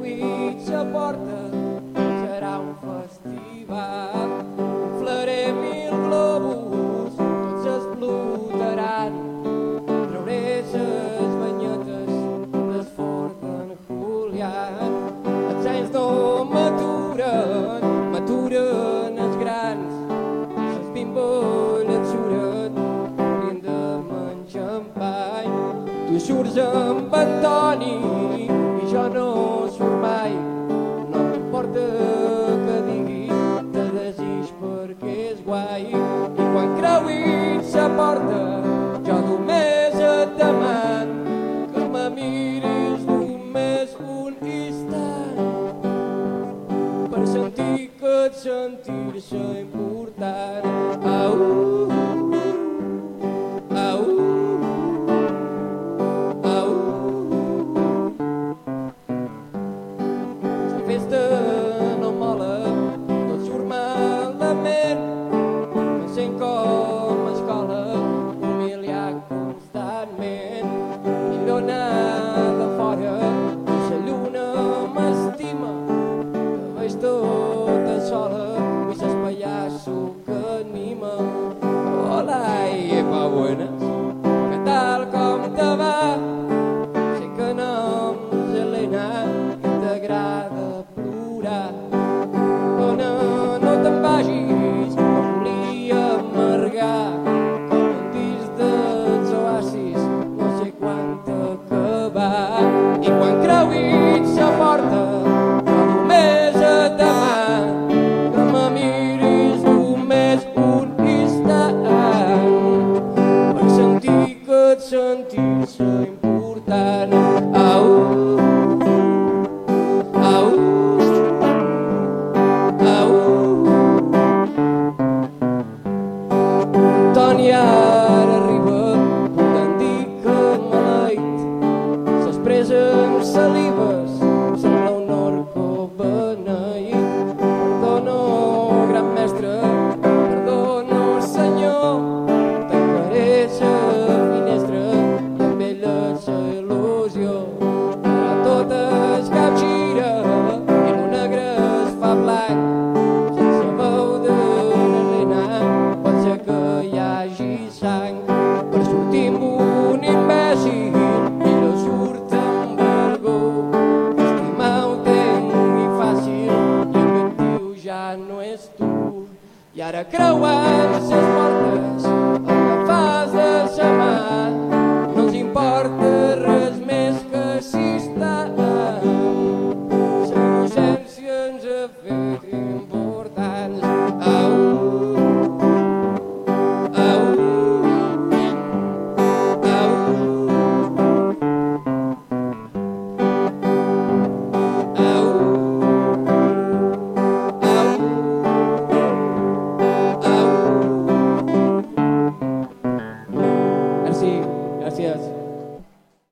mitja ja porta serà un festival. Inflaré mil globus, tots explotaran. Trauré ses banyetes del fort d'en Julián. Els anys no m'aturen, m'aturen els grans. Ses bimboles suren, brindem en xampany. Tu surts amb Antoni i jo no sentir que de sentir sem importar. Ah, uh, ah, uh, uh. Talvez cantar. para creuar les seus portes